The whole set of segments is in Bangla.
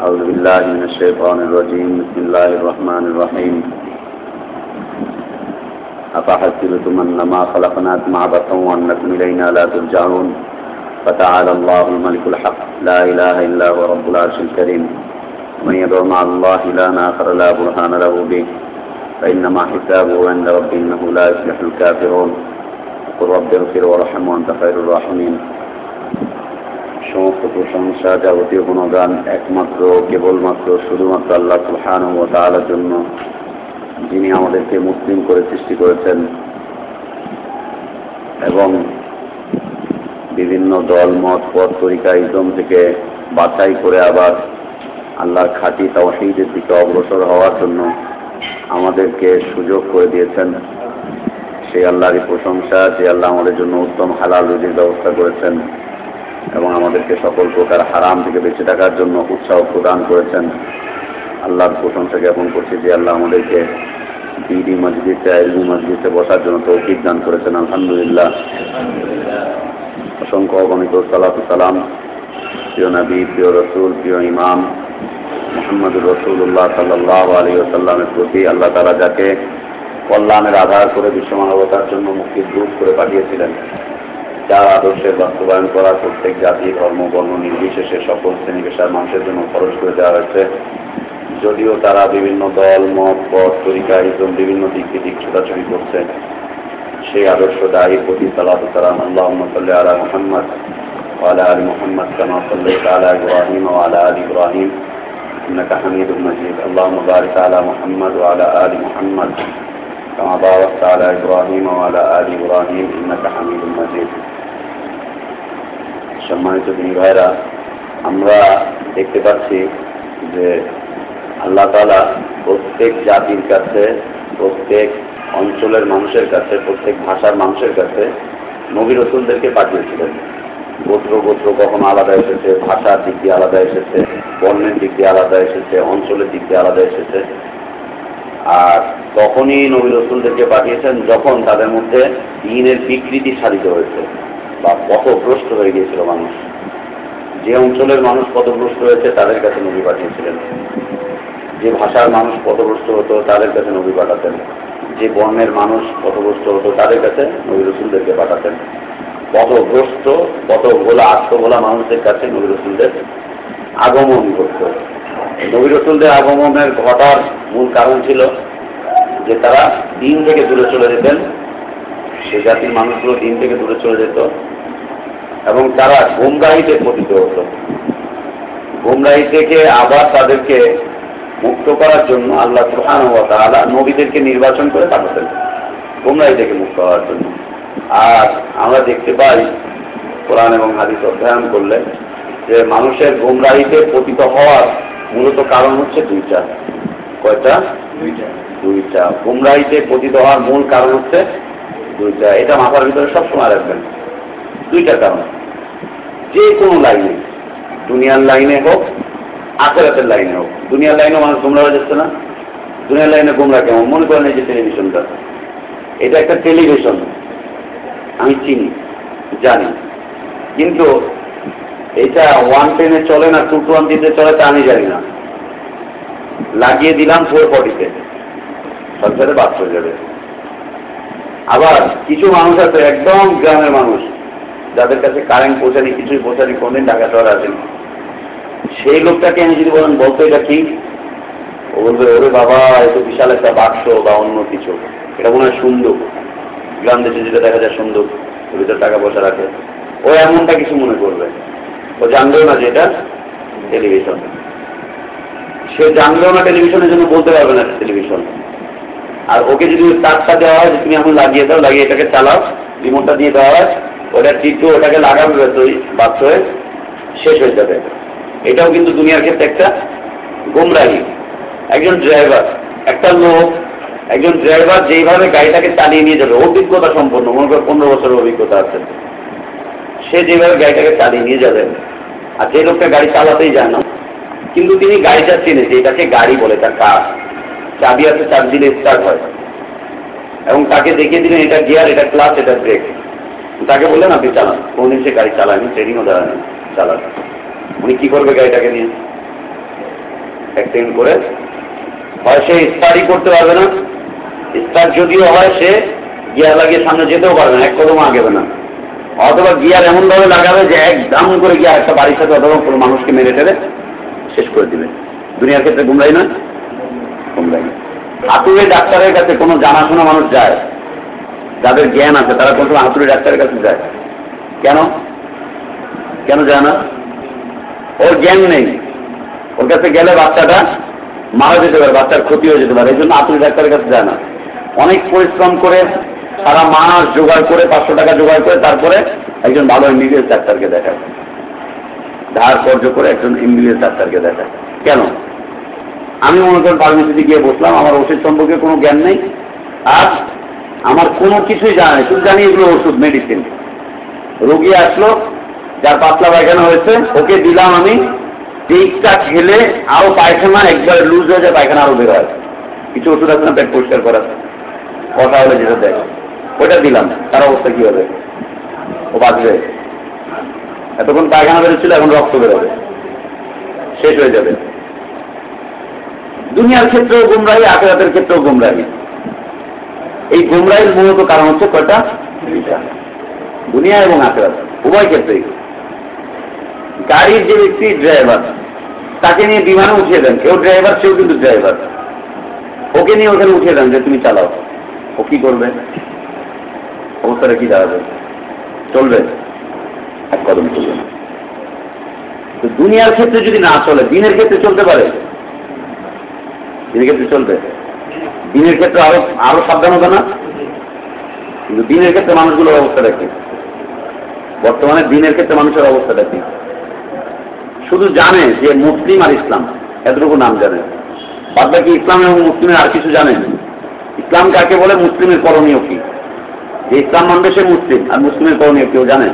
أعوذ بالله من الشيطان الرجيم. بسم الله الرحمن الرحيم. أفحسبتم أنما خلقناكم عبثا وأنكم إلينا لا ترجعون. فتعالى الله الملك الحق. لا إله إلا هو رب العرش الكريم. ومن يدعو مع الله إلها آخر لا برهان له به. فإنما حسابه عند ربه إنه لا يفلح الكافرون. وقل رب اغفر وارحم وأنت خير الراحمين. সমস্ত প্রশংসা যাবতীয় গুণগান একমাত্র, কেবলমাত্র শুধুমাত্র আল্লাহ সুলহান ও তালার জন্য, যিনি আমাদেরকে মুসলিম করে সৃষ্টি করেছেন। এবং বিভিন্ন দল, মত, পথ, তরিকা ইজম থেকে বাছাই করে আবার আল্লাহর খাঁটি তাওহিদের দিকে অগ্রসর হওয়ার জন্য আমাদেরকে সুযোগ করে দিয়েছেন। সেই আল্লাহরই প্রশংসা, যে আল্লাহ আমাদের জন্য উত্তম হালাল রুজির ব্যবস্থা করেছেন। এবং আমাদেরকে সকল প্রকার হারাম থেকে বেঁচে থাকার জন্য উৎসাহ প্রদান করেছেন। আল্লাহর প্রশংসা জ্ঞাপন করছি যে আল্লাহ আমাদেরকে বিডি মসজিদে এলবি মসজিদে বসার জন্য তৌফিক দান করেছেন। আলহামদুলিল্লাহ। অসংখ্য অগণিত সালাত সালাম। প্রিয় নবী, প্রিয় রসুল, প্রিয় ইমাম মোহাম্মদুর রসুল্লাহ সাল্লাহ আলী আসাল্লামের প্রতি আল্লাহ তালা যাকে কল্যাণের আধার করে বিশ্বমানবতার জন্য মুক্তির দূর করে পাঠিয়েছিলেন। যার আদর্শের বাস্তবায়ন করা প্রত্যেক জাতি ধর্ম বর্ণ নির্বিশেষে সকল শ্রেণী পেশার মানুষের জন্য খরচ করে দেওয়া হয়েছে যদিও তারা বিভিন্ন দল মত পথ তরিকা ইসম বিভিন্ন দিক দিক ছোটাছুটি করছে সেই আদর্শ দায়ী প্রতি সালাত সালাম আল্লাহ সাল্লাহ আলা মোহাম্মদ وعلى آل محمد كما صليت على إبراهيم وعلى آل إبراهيم إنك حميد مجيد اللهم بارك على محمد وعلى آل محمد كما باركت على إبراهيم وعلى آل إبراهيم إنك حميد مجيد সম্মানিত দিনী ভাইরা আমরা দেখতে পাচ্ছি যে আল্লাহ তালা প্রত্যেক জাতির কাছে, প্রত্যেক অঞ্চলের মানুষের কাছে, প্রত্যেক ভাষার মানুষের কাছে নবী রসুলদেরকে পাঠিয়েছিলেন। গোত্র গোত্র কখনো আলাদা এসেছে, ভাষার দিক দিয়ে আলাদা এসেছে, বর্ণের দিক দিয়ে আলাদা এসেছে, অঞ্চলের দিক দিয়ে আলাদা এসেছে। আর তখনই নবী রসুলদেরকে পাঠিয়েছেন যখন তাদের মধ্যে দিনের বিকৃতি সাধিত হয়েছে। বা পথভ্রষ্ট হয়ে গিয়েছিল মানুষ। যে অঞ্চলের মানুষ পথভ্রষ্ট হয়েছে, তাদের কাছে নবী পাঠিয়েছিলেন। যে ভাষার মানুষ পথভ্রষ্ট হতো, তাদের কাছে নবী পাঠাতেন। যে বর্ণের মানুষ পথভ্রষ্ট হতো, তাদের কাছে নবী রসুলদেরকে পাঠাতেন। পথভ্রষ্ট, পথভোলা, আত্মভোলা মানুষদের কাছে নবী রসুলদের আগমন করত নবী রসুলদের আগমনের ঘটার মূল কারণ ছিল যে তারা দিন থেকে দূরে চলে যেতেন সে জাতির মানুষগুলো দিন থেকে দূরে চলে যেত এবং তারা গোমরাহিতে পতিত হতো। গোমরাহি থেকে আবার তাদেরকে মুক্ত করার জন্য আল্লাহ সুহান তালা নবীদেরকে নির্বাচন করে পাঠাতেন। গোমরাহি থেকে মুক্ত হওয়ার জন্য। আর আমরা দেখতে পাই কোরআন এবং হাদিস অধ্যয়ন করলে যে মানুষের গোমরাহিতে পতিত হওয়ার মূলত কারণ হচ্ছে দুইটা। কয়টা? দুইটা। দুইটা। গোমরাহিতে পতিত হওয়ার মূল কারণ হচ্ছে দুইটা, এটা মাথার ভিতরে সবসময় রাখবেন। দুইটা কারণ। যে কোনো লাইনে, দুনিয়ার লাইনে হোক, আখেরাতের লাইনে হোক। দুনিয়ার লাইনে মানুষ গোমরা হয়ে যাচ্ছে না? দুনিয়ার লাইনে গোমরা কেমন? মনে করেন এই যে টেলিভিশনটা। এটা একটা টেলিভিশন। আমি চিনি, জানি। কিন্তু এটা ওয়ান টেনে চলে না টু টোয়েন্টিতে চলে, তা আমি জানি না। লাগিয়ে দিলাম ফোর ফর্টিতে সরকারে বাদ হয়ে যাবে। আবার কিছু মানুষ আছে, একদম গ্রামের মানুষ, যাদের কাছে কারেন্ট পৌঁছানি কিছুই পৌঁছানি কোনদিন ঢাকা শহর আসেনি। সেই লোকটাকে আমি যদি বলেন, বলতো এটা কি? ও বলবে, ওরে বাবা এত বিশাল একটা বাক্স বা অন্য কিছু। এটা মনে হয় সুন্দর। গ্রাম দেশে যেটা দেখা যায় সুন্দর ভিতরে টাকা পয়সা রাখে। ও এমনটা কিছু মনে করবে। ও জানবেও না যে এটা টেলিভিশন সে জানলেও না টেলিভিশনের জন্য বলতে পারবে না টেলিভিশন আর ওকে যদি তারটা দেওয়া হয় তুমি এখন লাগিয়ে দাও, লাগিয়ে এটাকে চালাও, রিমোটটা দিয়ে দেওয়া হয়, ওটা টিপে ওটাকে লাগাবে বাচ্চ হয়ে শেষ হয়ে যাবে। এটাও কিন্তু দুনিয়ার ক্ষেত্রে একটা গোমরাহি। একজন ড্রাইভার একটা লোক, একজন ড্রাইভার যেইভাবে গাড়িটাকে চালিয়ে নিয়ে যাবে, অভিজ্ঞতা সম্পন্ন, মনে করো পনেরো বছরের অভিজ্ঞতা আছে। সে যেভাবে গাড়িটাকে চালিয়ে নিয়ে যাবে, আর যে লোকটা গাড়ি চালাতেই যায় না, কিন্তু তিনি গাড়িটা চেনে যে এটাকে গাড়ি বলে তার কাজ চাবি আছে, চাবি দিলে স্টার্ট হয়। এবং তাকে দেখিয়ে দিলেন, এটা গিয়ার, এটা ক্লাস এটা ব্রেক তাকে বললেন, আপনি চালান। কোনদিন সে গাড়ি চালায়নি ট্রেনিংও দেওয়ানি চালান। উনি কি করবে গাড়িটাকে নিয়ে? অ্যাক্সিডেন্ট করে। হয় সে স্টার্টই করতে পারবে না। স্টার্ট যদিও হয়, সে গিয়ার লাগিয়ে সামনে যেতেও পারবে না, এক কদম আগেবে না। অথবা গিয়ার এমনভাবে লাগাবে যে একদম করে গিয়ার একটা বাড়ির সাথে অথবা কোনো মানুষকে মেরে টেরে শেষ করে দিবে। দুনিয়ার ক্ষেত্রে গুমরাই নয়। গুমরাই হাতুড়ে ডাক্তারের কাছে কোনো জানাশোনা মানুষ যায়? যাদের জ্ঞান আছে, তারা কোনো হাতুড়ে ডাক্তারের কাছে যায়? কেন? কেন যায় না? ওর জ্ঞান নেই। ওর কাছে গেলে বাচ্চাটা মারা যেতে পারে, বাচ্চার ক্ষতি হয়ে যেতে পারে। এই জন্য হাতুড়ি ডাক্তারের কাছে যায় না। অনেক পরিশ্রম করে সারা মাস জোগাড় করে, পাঁচশো টাকা জোগাড় করে, তারপরে একজন ভালো এমবিবিএস ডাক্তারকে দেখায়। ধার কর্য করে একজন এমবিবিএস ডাক্তারকে দেখায়। কেন? আমি মনে করেন ফার্মেসিতে গিয়ে বসলাম, আমার ওষুধ সম্পর্কে কোনো জ্ঞান নেই। আর আমার কোনো কিছুই জানা নেই, শুধু জানি এগুলো ওষুধ মেডিসিন রোগী আসলো, যার পাতলা পায়খানা হয়েছে, ওকে দিলাম আমি টেকটা খেলে আরও পায়খানা, একবার লুজ হয়ে যায়, পায়খানা আরও বের হয়। কিছু ওষুধ আছে না, পেট পরিষ্কার করার? কথা হলে যেটা দেয়। ওইটা দিলাম, তার অবস্থা কি হবে? ও বাঁচবে। এতক্ষণ পায়খানা বেরোচ্ছিল, এখন রক্ত বেরোবে। শেষ হয়ে যাবে। দুনিয়ার ক্ষেত্রেও গুমরাহি, আখেরাতের ক্ষেত্রেও গুমরাহি। এই গুমরাহির মূলত কারণ হচ্ছে কয়টা? দুনিয়া এবং আখেরাত, উভয় ক্ষেত্রেই। গাড়ির যে ব্যক্তি ড্রাইভার, তাকে নিয়ে বিমানে উঠিয়ে দেন। কেউ ড্রাইভার, সেও কিন্তু ড্রাইভার। ওকে নিয়ে ওখানে উঠিয়ে দেন যে, তুমি চালাও। ও কি করবে? অবস্থাটা কি দাঁড়াবে? চলবে? এক কদম চলবে না। দুনিয়ার ক্ষেত্রে যদি না চলে, দিনের ক্ষেত্রে চলতে পারে? ক্ষেত্রে চলবে। দিনের ক্ষেত্রে আরও আরও সাবধান হবে না? কিন্তু দিনের ক্ষেত্রে মানুষগুলোর অবস্থাটা কি? বর্তমানে দিনের ক্ষেত্রে মানুষের অবস্থাটা কি? শুধু জানে যে মুসলিম আর ইসলাম, এতটুকু নাম জানে। বাদ বাকি ইসলাম এবং মুসলিমের আর কিছু জানেন ইসলাম কাকে বলে? মুসলিমের করণীয় কি? যে ইসলাম মানবে সে মুসলিম, আর মুসলিমের করণীয় কেউ জানে?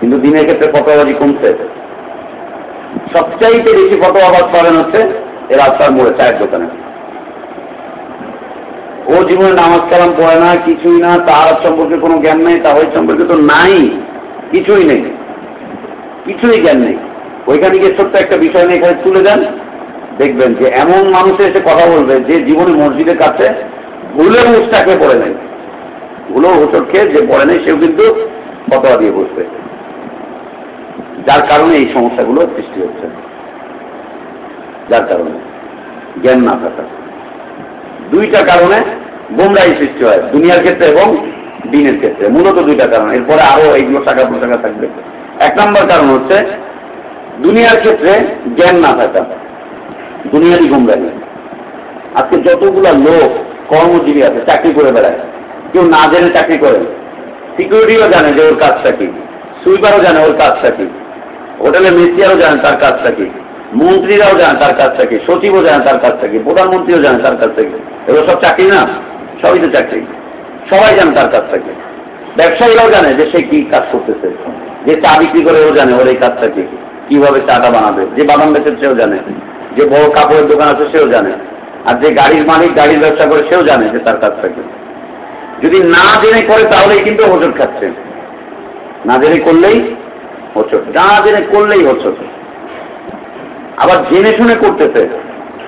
কিন্তু দিনের ক্ষেত্রে ফটোবাজি কমছে। সবচাইতে বেশি ফটোবাজ করেন হচ্ছে এ রাস্তার মোড়ে চায়ের দোকানে। ও জীবনে নামাজ কালাম পড়ে না, কিছুই না তার সম্পর্কে কোনো জ্ঞান নেই তাহলে সম্পর্কে তো নাই, কিছুই নেই। কিছুই জ্ঞান নেই। ওইখানে গিয়ে ছোট্ট একটা বিষয় নিয়ে এখানে তুলে দেন। দেখবেন যে এমন মানুষের এসে কথা বলবে যে জীবনে মসজিদের কাছে ভুলেও উস্তাকে পড়ে নাই। ভুলেও হোসট খেয়ে যে পড়ে নেই, সেও কিন্তু ফতোয়া দিয়ে বসবে। যার কারণে এই সমস্যাগুলো সৃষ্টি হচ্ছে। যার কারণে। জ্ঞান না থাকা। দুইটা কারণে গোমরাই সৃষ্টি হয়, দুনিয়ার ক্ষেত্রে এবং দিনের ক্ষেত্রে। মূলত দুইটা কারণ। এরপরে আরও এইগুলো টাকা পোশাকা থাকবে। এক নম্বর কারণ হচ্ছে দুনিয়ার ক্ষেত্রে জ্ঞান না থাকা। দুনিয়ারই গোমরাই আজকে যতগুলা লোক, কর্মজীবী আছে, চাকরি করে বেড়ায়, কেউ না জেনে চাকরি করে, সিকিউরিটিও জানে যে ওর কাজটা কি, সুইপারও জানে ওর কাজটা কি হোটেলে মেসিয়ারও জানে তার কাজটা কি মন্ত্রীরাও জানে তার কাজটা কি সচিবও জানে তার কাজটা কি প্রধানমন্ত্রীও জানে তার কাজটা কি এগুলো সব চাকরি না? সবই তো চাকরি। সবাই জানে তার কাজটা কি ব্যবসায়ীরাও জানে যে সে কি কাজ করতেছে। যে চা বিক্রি করে ও জানে ওর এই কাজটা কি। কীভাবে চাটা বানাবে? যে বাদাম বেচে সেও জানে। যে বড় কাপড়ের দোকান আছে সেও জানে। আর যে গাড়ির মালিক, গাড়ির ব্যবসা করে সেও জানে যে তার কাজটা কি যদি না জেনে করে তাহলেই কিন্তু হোচট খাচ্ছে। না জেনে করলেই হোচট না জেনে করলেই হোচট আবার জেনে শুনে করতেছে।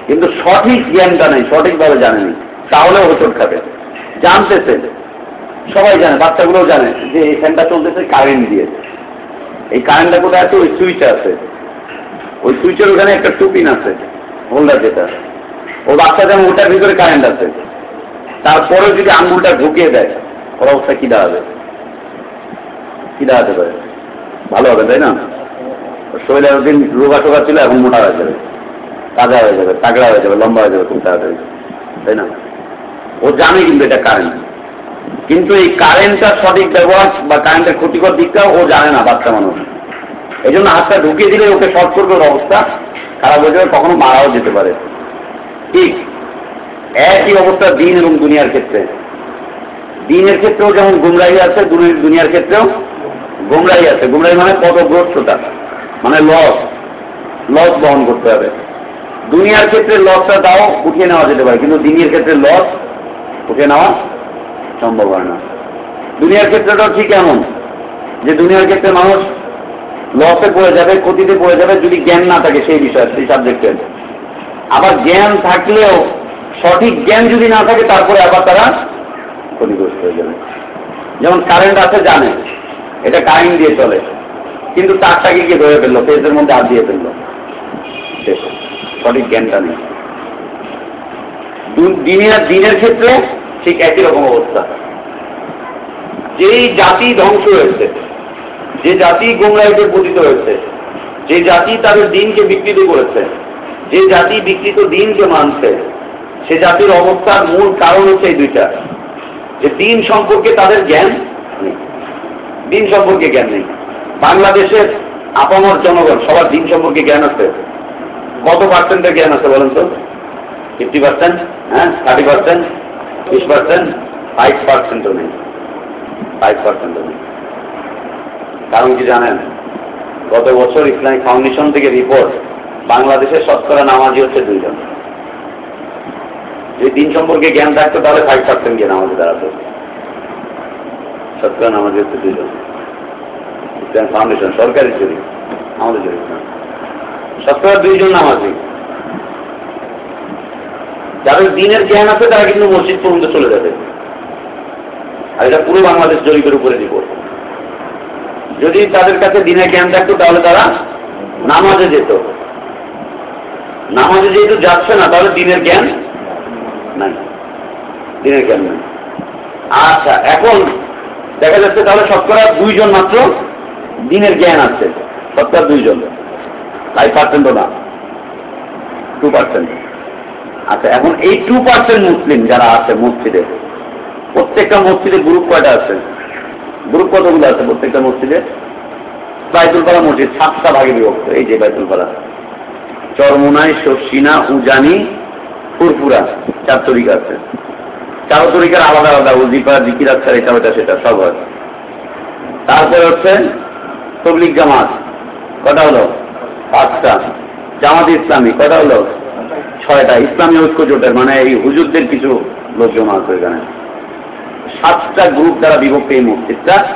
কিন্তু সঠিক জ্ঞানটা নেই, সঠিকভাবে জানেনি। তাহলেও হোচট খাবে। জানতেছে। সবাই জানে, বাচ্চাগুলোও জানে যে এই ফ্যানটা চলতেছে, কারেন্ট দিয়ে। এই কারেন্টটা কোথায় আছে? ওই সুইচ আছে। ওই সুইচের ওখানে একটা টুপিন আছে, হোল্ডার যেটা। ও বাচ্চা যেমন ওটার ভিতরে কারেন্ট আছে। তারপরে যদি আঙ্গুলটা ঢুকিয়ে দেয়, ওর অবস্থা কি দাঁড়াবে? কি দাঁড়াতে পারে? ভালো হবে, তাই না? শরীরে একদিন রোগা টোগা ছিল এখন মোটা হয়ে যাবে। তাজা হয়ে যাবে, তাগড়া হয়ে যাবে, লম্বা হয়ে যাবে খুব তাড়াতাড়ি। তাই না? ও জানে কিন্তু এটা কারেন্ট কিন্তু এই কারেন্টটা সঠিক ব্যবহার বা কারেন্টের ক্ষতিকর দিকটাও ও জানে না বাচ্চা মানুষ। এই জন্য হাতটা ঢুকিয়ে দিলে ওকে শর্ট করবে অবস্থা খারাপ হয়ে যাবে, কখনো মারাও যেতে পারে। ঠিক একই অবস্থা দিন এবং দুনিয়ার ক্ষেত্রে। দিনের ক্ষেত্রেও যেমন গুমরাহি আছে, দুনিয়ার ক্ষেত্রেও গুমরাহি আছে। গুমরাহি মানে পদগ্রস্ততা মানে লস লস বহন করতে হবে। দুনিয়ার ক্ষেত্রে লসটা তাও উঠিয়ে নেওয়া যেতে পারে, কিন্তু দিনের ক্ষেত্রে লস উঠিয়ে নেওয়া সম্ভব হয় না। দুনিয়ার ক্ষেত্রেটাও ঠিক এমন যে দুনিয়ার ক্ষেত্রে মানুষ লসে পড়ে যাবে, ক্ষতিতে পড়ে যাবে, যদি জ্ঞান না থাকে সেই বিষয়ে, সেই সাবজেক্টের আবার জ্ঞান থাকলেও সঠিক জ্ঞান যদি না থাকে, তারপরে আবার তারা ক্ষতিগ্রস্ত হয়ে যাবে। যেমন কারেন্ট আছে জানে, এটা কারেন্ট দিয়ে চলে। কিন্তু তার তারটাকে গিয়ে ধরে ফেলল ফেসের মধ্যে হাত দিয়ে ফেলল। সঠিক জ্ঞানটা নেই। দিনের দিনের ক্ষেত্রে ঠিক একই রকম অবস্থা। যেই জাতি ধ্বংস হয়েছে, যে জাতি গোমরাইতে পতিত হয়েছে, যে জাতি তাদের দিনকে বিকৃত করেছে, যে জাতি বিকৃত দিনকে মানছে, সে জাতির অবস্থার মূল কারণ হচ্ছে এই দুইটা। যে দিন সম্পর্কে তাদের জ্ঞান নেই। দিন সম্পর্কে জ্ঞান নেই। বাংলাদেশের আপামর জনগণ, সবার দিন সম্পর্কে জ্ঞান আছে? কত পার্সেন্টের জ্ঞান আছে বলেন তো? ফিফটি পার্সেন্ট হ্যাঁ থার্টি পার্সেন্ট বিশ পার্সেন্ট ফাইভ পার্সেন্টও নেই। ফাইভ পার্সেন্টও নেই। কারণ কি জানেন? গত বছর ইসলামিক ফাউন্ডেশন থেকে রিপোর্ট বাংলাদেশের শতকরা নামাজি হচ্ছে দুইজন। যদি দিন সম্পর্কে জ্ঞান থাকতো তাহলে ফাইভ পার্সেন্ট জ্ঞান আমাদের দাঁড়াতো শতকরা নামাজি হচ্ছে দুইজন। ফাউন্ডেশন সরকারি আমাদের দুইজন যাদের দিনের জ্ঞান আছে, তারা কিন্তু মসজিদ পর্যন্ত চলে যাবে। আর এটা পুরো বাংলাদেশ জরিপের উপরে রিপোর্ট যদি তাদের কাছে দিনের জ্ঞান থাকতো, তাহলে তারা নামাজে যেত। নামাজে যেহেতু যাচ্ছে না, তাহলে দিনের জ্ঞান নাই। দিনের জ্ঞান নাই। আচ্ছা এখন দেখা যাচ্ছে তাহলে শতকরা দুইজন মাত্র দিনের জ্ঞান আছে শতকরা দুইজন। ফাইভ পার্সেন্টও না। টু পার্সেন্ট আচ্ছা এখন এই টু পার্সেন্ট মুসলিম যারা আছে মসজিদে, প্রত্যেকটা মসজিদে গ্রুপ কয়টা আছে? গ্রুপ কতগুলো আছে প্রত্যেকটা মসজিদে? বাইতুলপাড়া মসজিদ, সাতটা ভাগে বিভক্ত, এই যে বাইতুলপাড়া। চরমোনাই শর্ষিনা উজানি, ফুরফুরা, চার তরিকা আছে। চার তরিকার আলাদা আলাদা উজিপা জিকির আচ্ছার এটা ওটা সেটা, সব হয় তারপরে হচ্ছে তবলিক জামাত। কটা হলো? পাঁচটা। জামাত ইসলামী, কটা হলো? ছয়টা। ইসলামী ঐক্য জোটের মানে এই হুজুরদের কিছু লোকজন আছে এখানে। সাতটা গ্রুপ দ্বারা বিভক্ত এই মসজিদটা।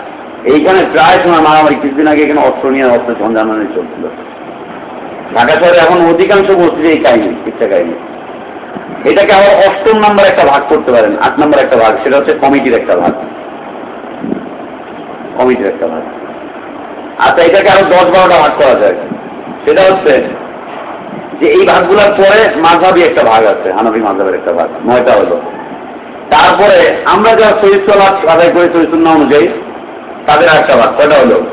এইখানে প্রায় সময় মারামারি, কিছুদিন আগে এখানে অস্ত্র নিয়ে অস্ত্র ঝঞ্ঝানি চলছিল। ঢাকা শহরে এখন অধিকাংশ মসজিদে এই কাহিনী ইচ্ছা কাহিনী। এটাকে আবার অষ্টম নাম্বার একটা ভাগ করতে পারেন, আট নাম্বার একটা ভাগ, সেটা হচ্ছে কমিটির একটা ভাগ। কমিটির একটা ভাগ। আচ্ছা এটাকে আরও দশ বারোটা ভাগ করা যায়। সেটা হচ্ছে যে এই ভাগগুলোর পরে মাঝাবি একটা ভাগ আছে হানবি মাঝাবের একটা ভাগ, নয়টা হলো। তারপরে আমরা যারা শহীদ সলাপ আদায় করি শহীদুল্লাহ অনুযায়ী, তাদের একটা ভাগ, কয়টা হলো?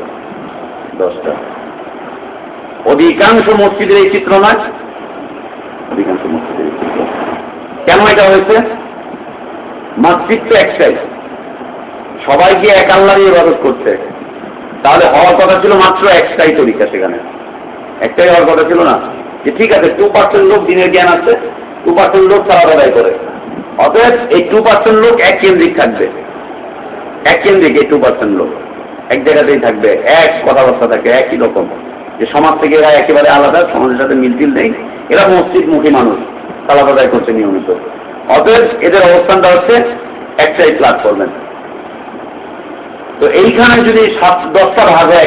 দশটা। অধিকাংশ মসজিদের এই চিত্র নয়। অধিকাংশ মসজিদের কেন এটা হয়েছে? মসজিদ তো একটাই। সবাই গিয়ে এক আল্লাহ করছে। তাহলে হওয়ার কথা ছিল মাত্র একটাই তরিকা সেখানে। একটাই হওয়ার কথা ছিল না। যে ঠিক আছে টু পার্সেন্ট লোক দিনের জ্ঞান আছে টু পার্সেন্ট লোক সারা আদায় করে। অতএব এই টু পার্সেন্ট লোক এক কেন্দ্রিক থাকবে। এক কেন্দ্রিক এই টু পার্সেন্ট লোক। এক জায়গাতেই থাকবে। এক কথাবার্তা থাকে, একই রকম। যে সমাজ থেকে এরা একেবারে আলাদা, সমাজের সাথে মিলটিল নেই। এরা মসজিদমুখী মানুষ সালাদ আদায় করছে নিয়মিত। অতএব এদের অবস্থানটা হচ্ছে একটাই প্লাটফর্মে তো এইখানে যদি সাত দশটা ভাগ হয়